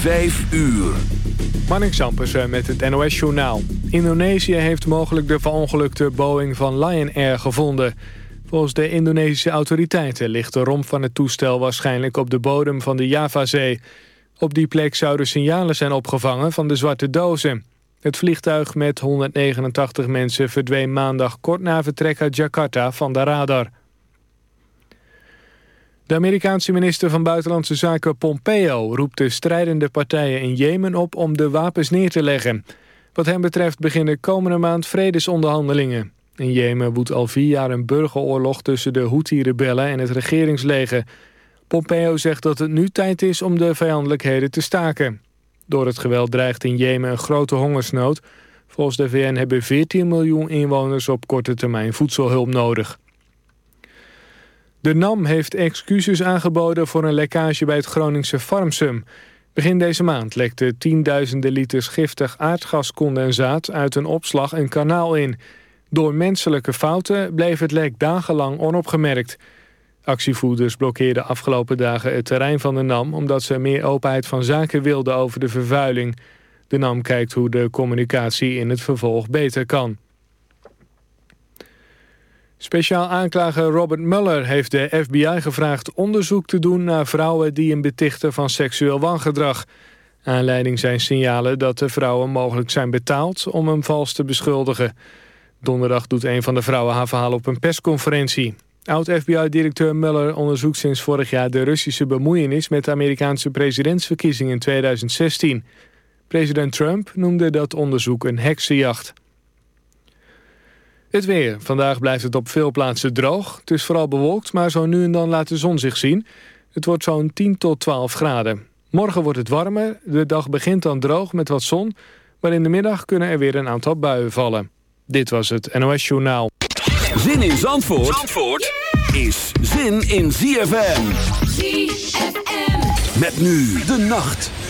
Vijf uur. Marnik Zampersen met het NOS-journaal. Indonesië heeft mogelijk de verongelukte Boeing van Lion Air gevonden. Volgens de Indonesische autoriteiten ligt de romp van het toestel waarschijnlijk op de bodem van de Javazee. Op die plek zouden signalen zijn opgevangen van de zwarte dozen. Het vliegtuig met 189 mensen verdween maandag kort na vertrek uit Jakarta van de radar. De Amerikaanse minister van Buitenlandse Zaken Pompeo roept de strijdende partijen in Jemen op om de wapens neer te leggen. Wat hem betreft beginnen komende maand vredesonderhandelingen. In Jemen woedt al vier jaar een burgeroorlog tussen de Houthi-rebellen en het regeringsleger. Pompeo zegt dat het nu tijd is om de vijandelijkheden te staken. Door het geweld dreigt in Jemen een grote hongersnood. Volgens de VN hebben 14 miljoen inwoners op korte termijn voedselhulp nodig. De NAM heeft excuses aangeboden voor een lekkage bij het Groningse Farmsum. Begin deze maand lekte tienduizenden liters giftig aardgascondensaat uit een opslag een kanaal in. Door menselijke fouten bleef het lek dagenlang onopgemerkt. Actievoerders blokkeerden afgelopen dagen het terrein van de NAM... omdat ze meer openheid van zaken wilden over de vervuiling. De NAM kijkt hoe de communicatie in het vervolg beter kan. Speciaal aanklager Robert Mueller heeft de FBI gevraagd onderzoek te doen naar vrouwen die hem betichten van seksueel wangedrag. Aanleiding zijn signalen dat de vrouwen mogelijk zijn betaald om hem vals te beschuldigen. Donderdag doet een van de vrouwen haar verhaal op een persconferentie. Oud-FBI-directeur Mueller onderzoekt sinds vorig jaar de Russische bemoeienis met de Amerikaanse presidentsverkiezingen in 2016. President Trump noemde dat onderzoek een heksenjacht. Het weer. Vandaag blijft het op veel plaatsen droog. Het is vooral bewolkt, maar zo nu en dan laat de zon zich zien. Het wordt zo'n 10 tot 12 graden. Morgen wordt het warmer. De dag begint dan droog met wat zon. Maar in de middag kunnen er weer een aantal buien vallen. Dit was het NOS Journaal. Zin in Zandvoort, Zandvoort is zin in ZFM. ZFM. Met nu de nacht.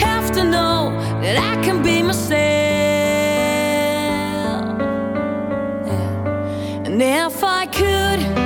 have to know that I can be myself. And if I could,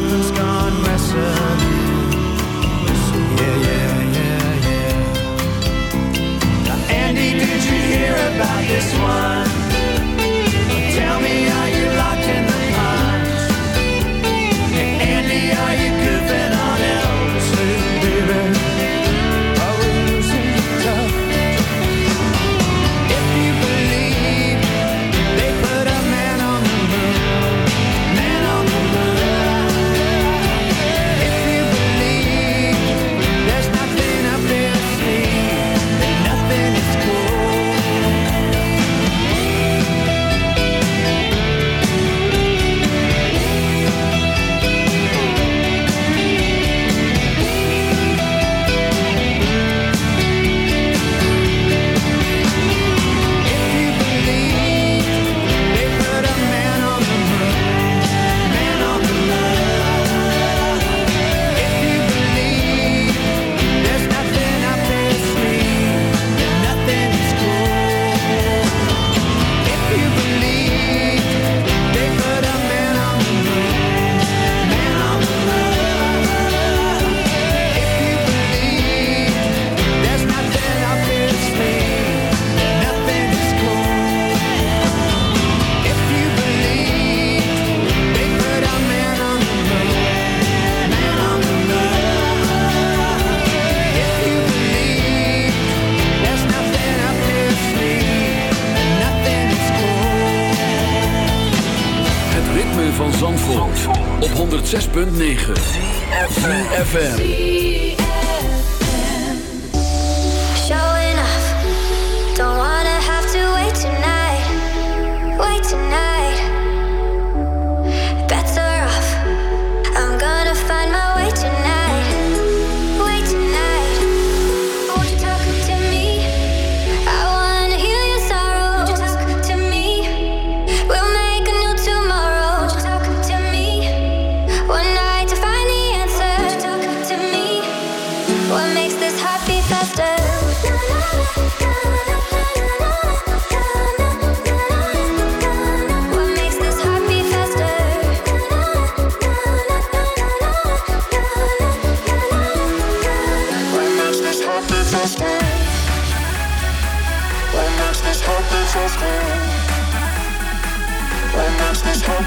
love's gone missing. Yeah, yeah, yeah, yeah. Now, Andy, did you hear about this one?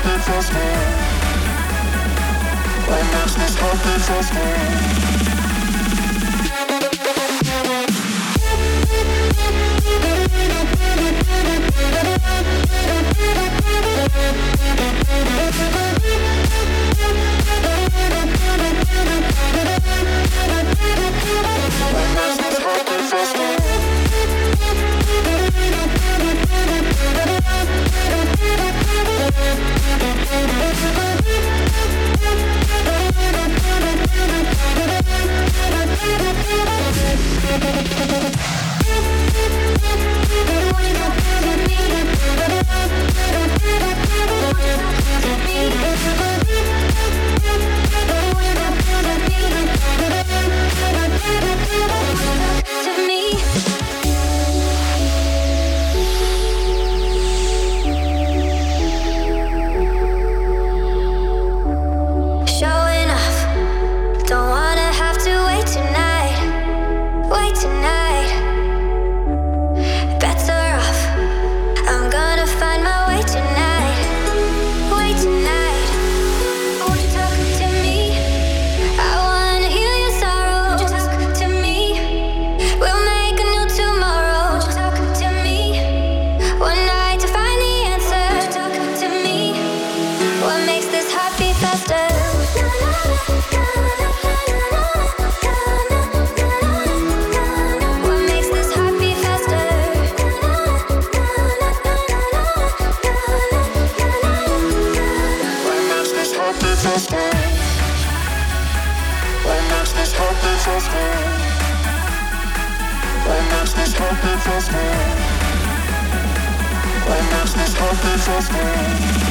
Makes this heart beat faster? this off the first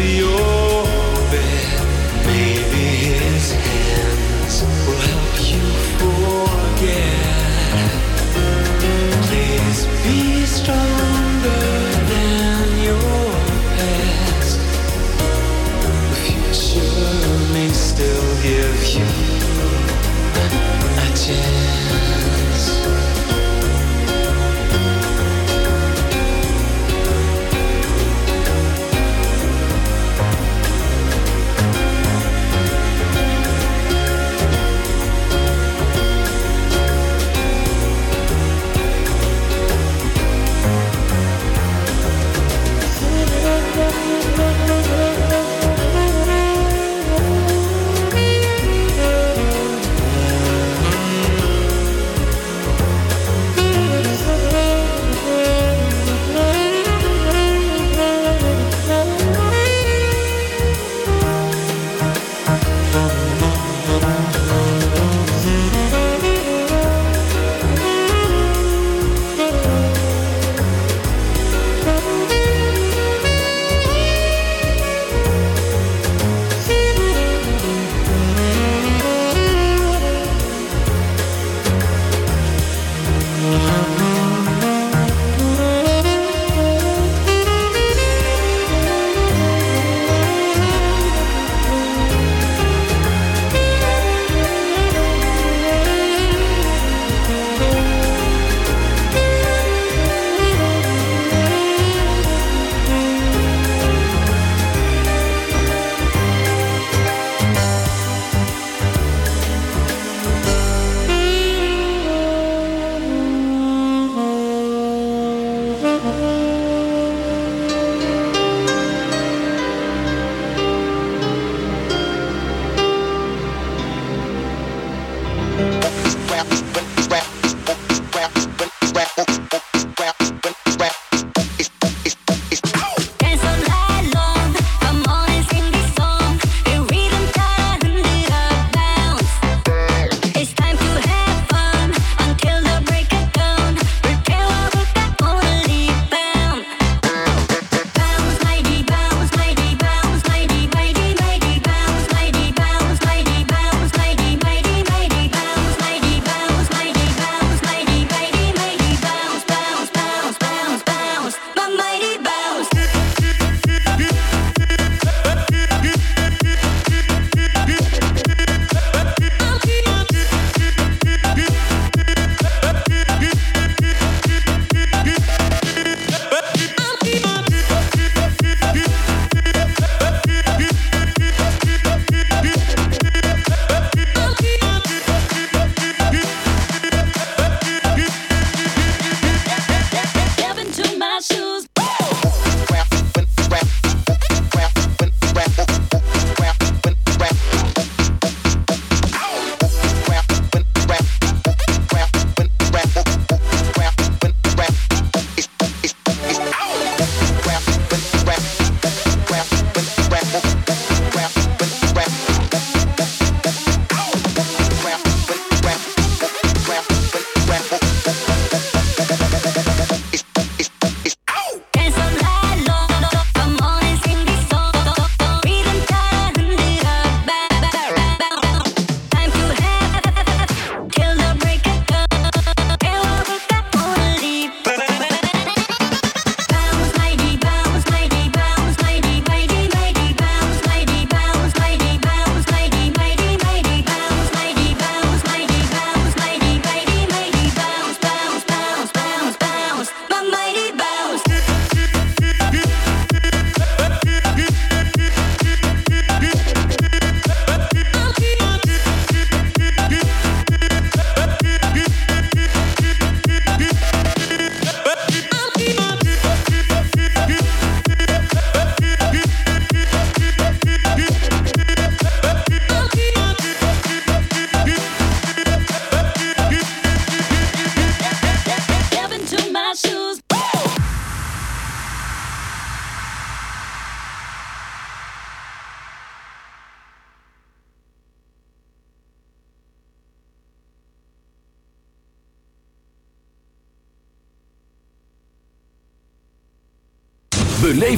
Your bed. Maybe his hands will help you forget. Please be stronger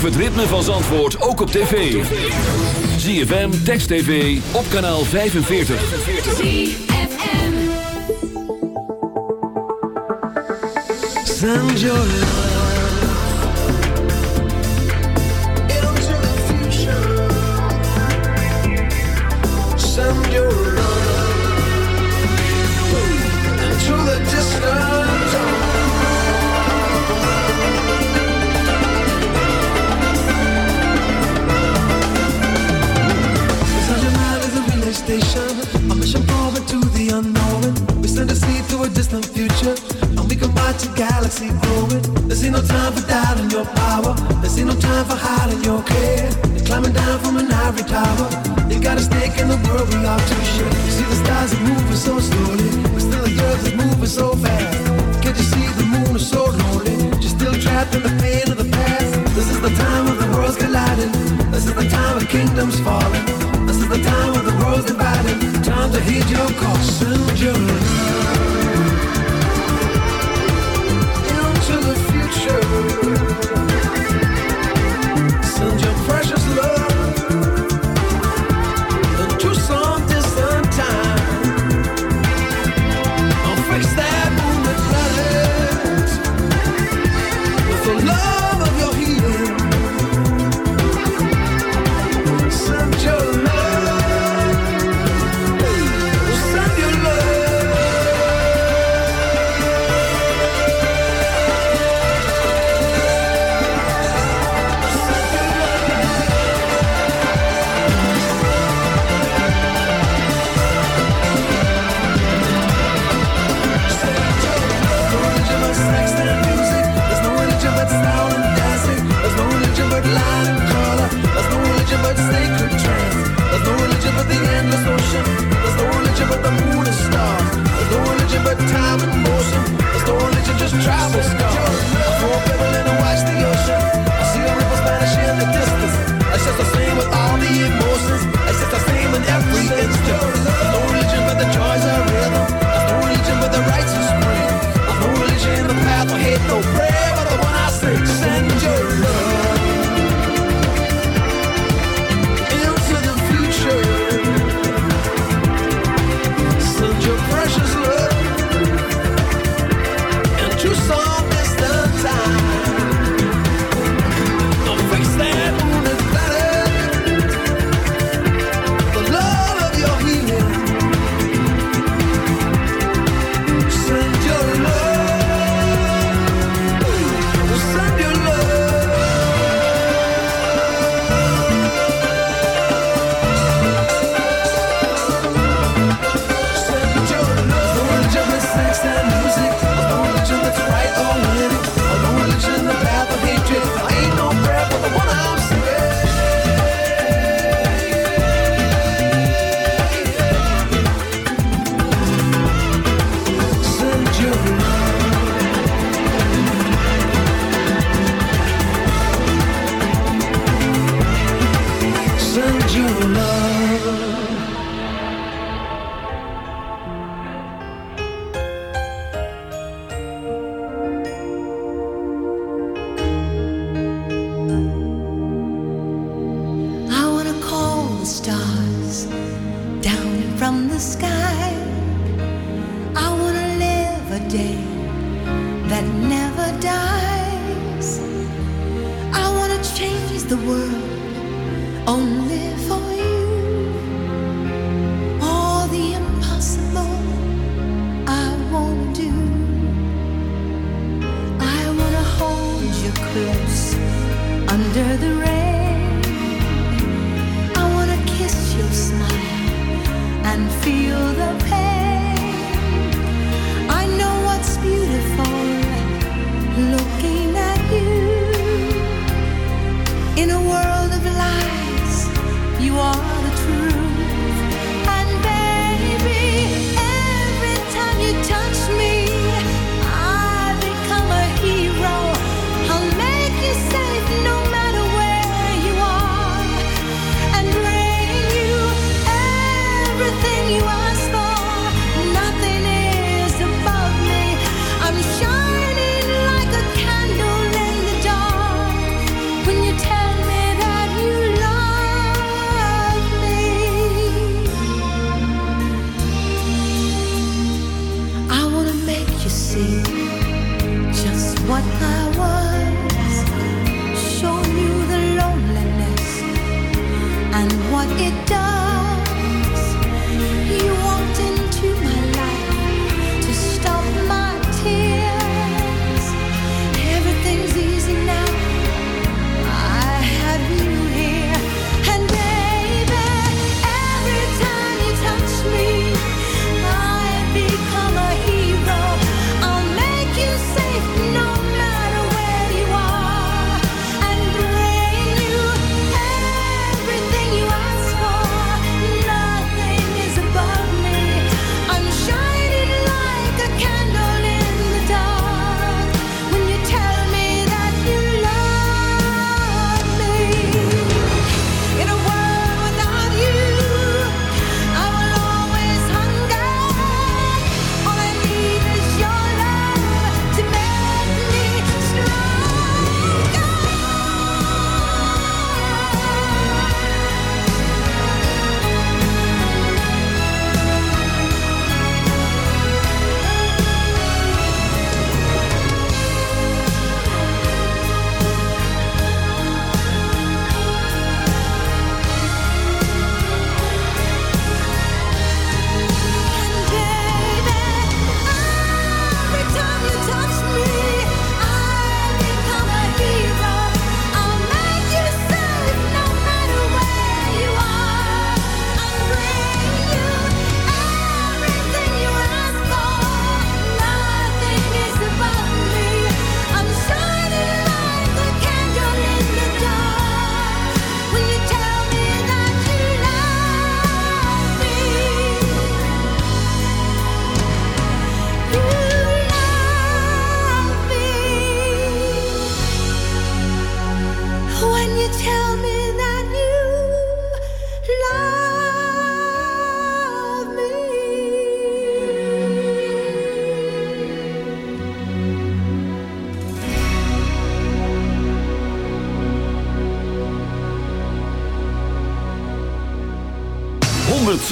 het ritme van Zandvoort ook op tv. ZFM, Text TV, op kanaal 45. Send your. of power. There's ain't no time for hiding your care. They're climbing down from an ivory tower. They got a stake in the world we ought to share. You see the stars are moving so slowly, but still the earth is moving so fast.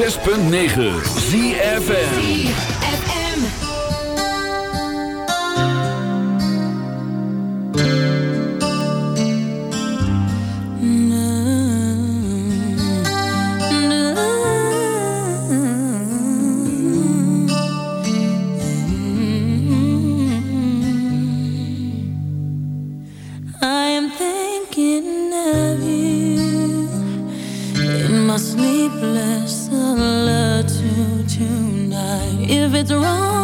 106.9 if it's wrong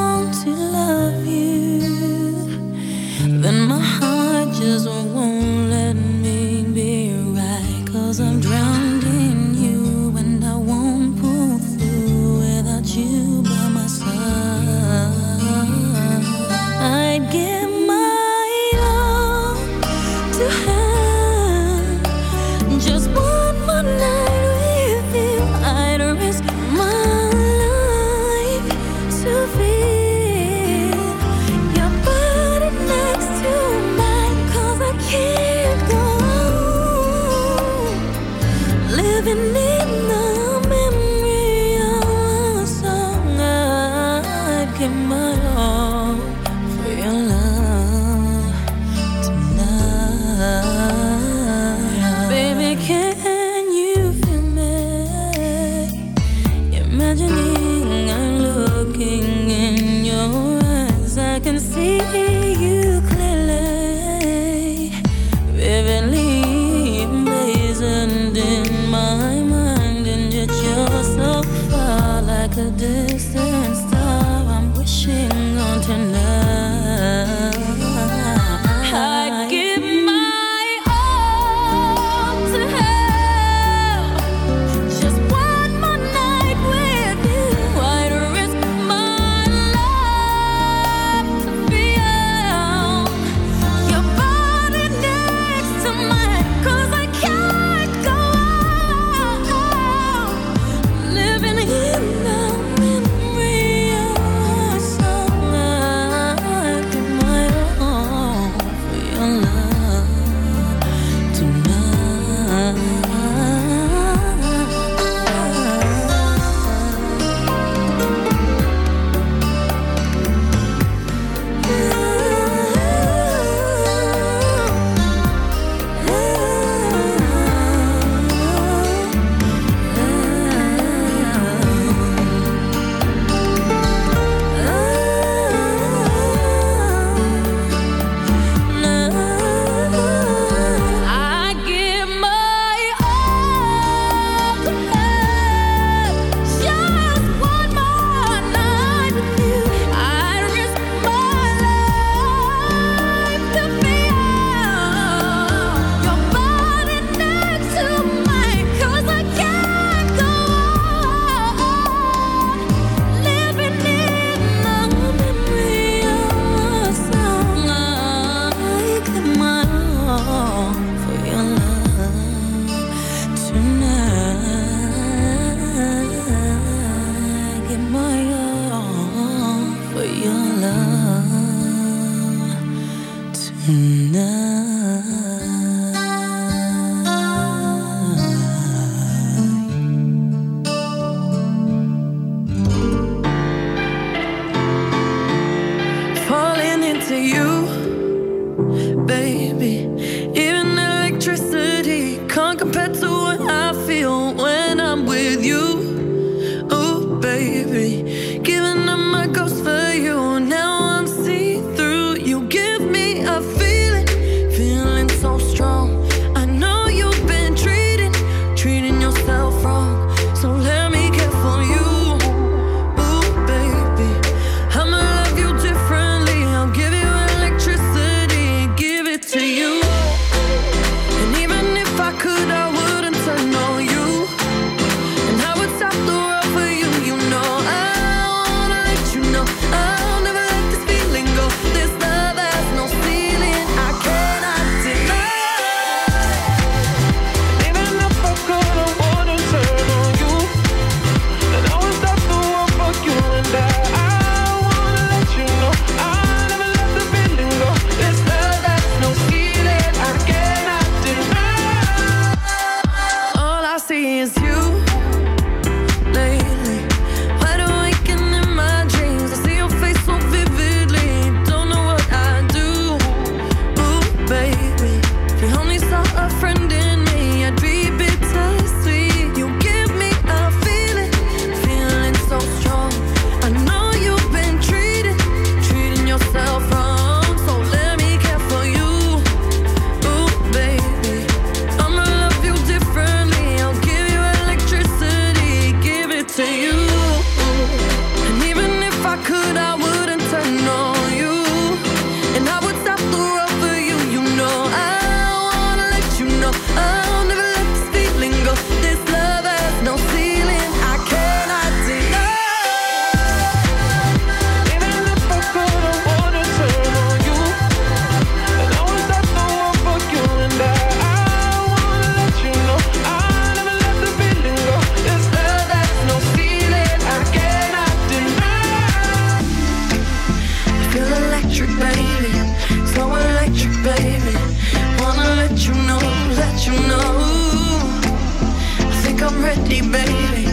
baby.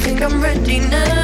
Think I'm ready now.